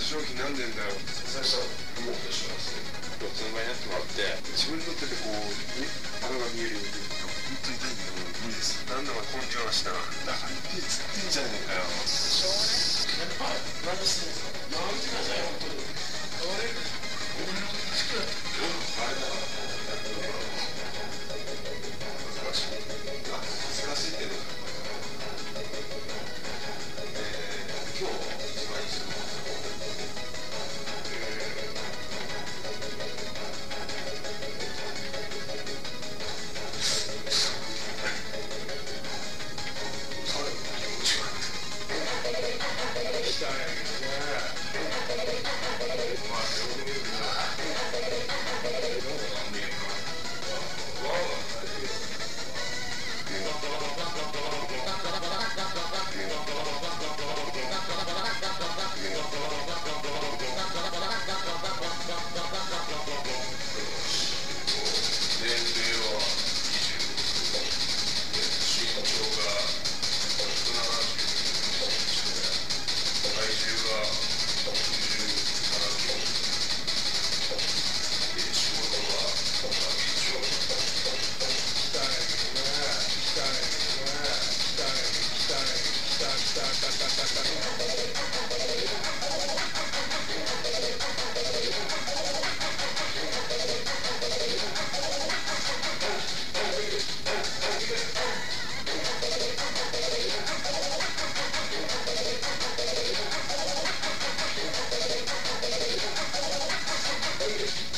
商品なんでんだよ最初は動くとします四つになってもらって自分にとってでこう穴が見えるように本当に痛いんだよ無理ですなんだか根性なしだだから言っってんじゃねえかよ。少年やっぱ何してんすかやめてください本 hate it.